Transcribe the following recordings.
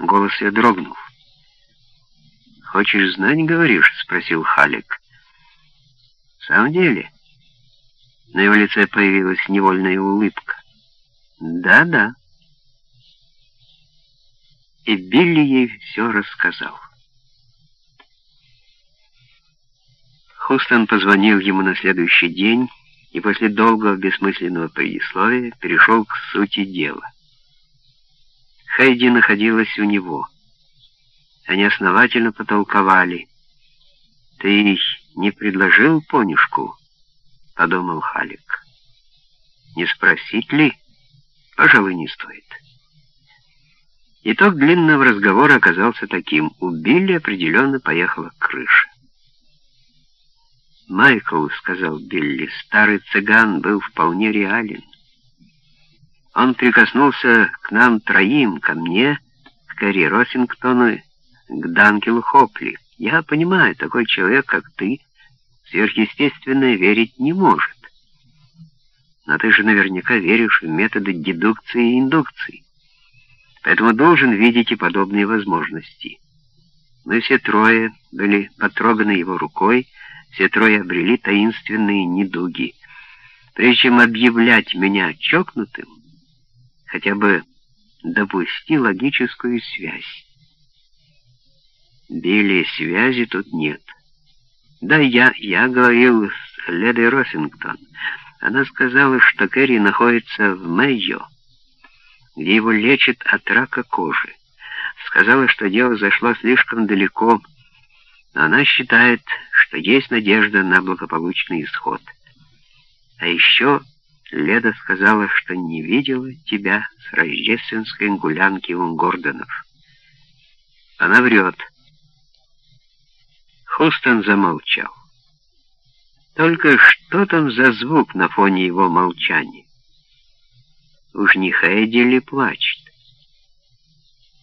Голос ее дрогнул. «Хочешь знать, говоришь?» — спросил Халик. «В самом деле?» На его лице появилась невольная улыбка. «Да-да». И Билли ей все рассказал. Хустон позвонил ему на следующий день и после долгого бессмысленного предисловия перешел к сути дела. Хейди находилась у него. Они основательно потолковали. «Ты не предложил понюшку?» — подумал Халик. «Не спросить ли? Пожалуй, не стоит». Итог длинного разговора оказался таким. У Билли определенно поехала крыша. «Майкл», — сказал Билли, — «старый цыган был вполне реален. Он прикоснулся к нам троим, ко мне, к Кэрри Росингтону, к Данкелу Хопли. Я понимаю, такой человек, как ты, сверхъестественное верить не может. Но ты же наверняка веришь в методы дедукции и индукции. Поэтому должен видеть и подобные возможности. Мы все трое были потроганы его рукой, все трое обрели таинственные недуги. Прежде чем объявлять меня чокнутым, хотя бы допусти логическую связь. Били связи тут нет. Да, я, я говорил с Ледой Росингтон. Она сказала, что Кэрри находится в Мэйо, где его лечат от рака кожи. Сказала, что дело зашло слишком далеко, но она считает, что есть надежда на благополучный исход. А еще Леда сказала, что не видела тебя с рождественской гулянки у Гордонов. Она врет. Хустон замолчал. Только что там за звук на фоне его молчания? Уж не Хэдди ли плачет?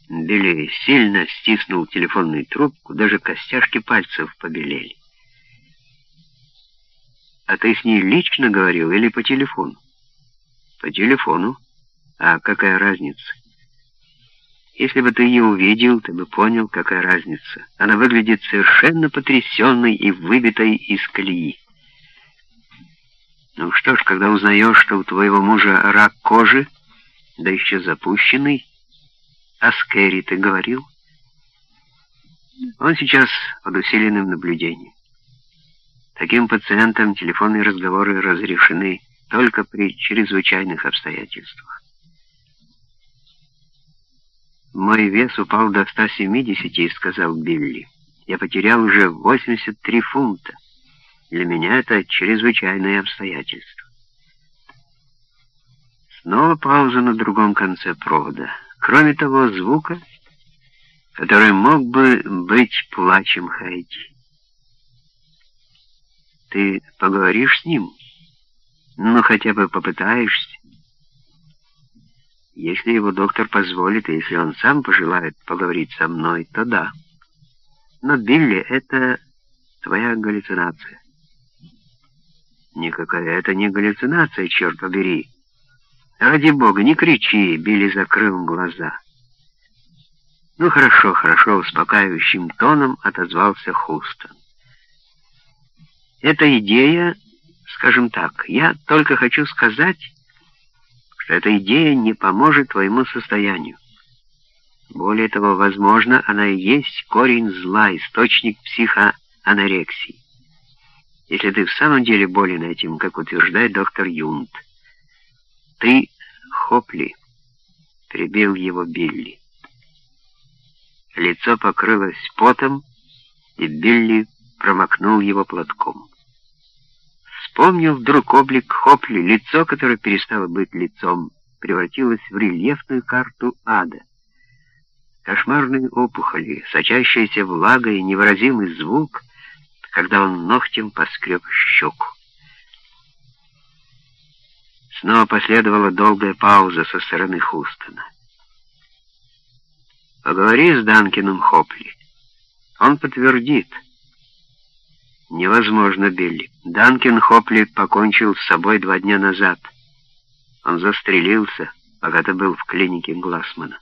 Билли сильно стиснул телефонную трубку, даже костяшки пальцев побелели. «А ты с ней лично говорил или по телефону?» «По телефону. А какая разница?» «Если бы ты ее увидел, ты бы понял, какая разница. Она выглядит совершенно потрясенной и выбитой из колеи». «Ну что ж, когда узнаешь, что у твоего мужа рак кожи, да еще запущенный, а с Кэрри ты говорил? Он сейчас под усиленным наблюдением. Таким пациентам телефонные разговоры разрешены только при чрезвычайных обстоятельствах. «Мой вес упал до 170, — сказал Билли. Я потерял уже 83 фунта. Для меня это чрезвычайное обстоятельство». Снова пауза на другом конце провода. Кроме того звука, который мог бы быть плачем Хайди. Ты поговоришь с ним? Ну, хотя бы попытаешься. Если его доктор позволит, и если он сам пожелает поговорить со мной, то да. Но, Билли, это твоя галлюцинация. Никакая это не галлюцинация, черт побери. «Ради бога, не кричи!» — Билли закрыл глаза. «Ну хорошо, хорошо», — успокаивающим тоном отозвался Хустон. «Эта идея, скажем так, я только хочу сказать, что эта идея не поможет твоему состоянию. Более того, возможно, она и есть корень зла, источник психоанорексии. Если ты в самом деле болен этим, как утверждает доктор Юнт, «Ты Хопли», — прибил его Билли. Лицо покрылось потом, и Билли промокнул его платком. Вспомнил вдруг облик Хопли, лицо, которое перестало быть лицом, превратилось в рельефную карту ада. Кошмарные опухоли, сочащаяся влага и невыразимый звук, когда он ногтем поскреб щеку. Снова последовала долгая пауза со стороны Хустона. «Поговори с Данкином Хопли. Он подтвердит». «Невозможно, Билли. Данкин Хопли покончил с собой два дня назад. Он застрелился, пока ты был в клинике Глассмана.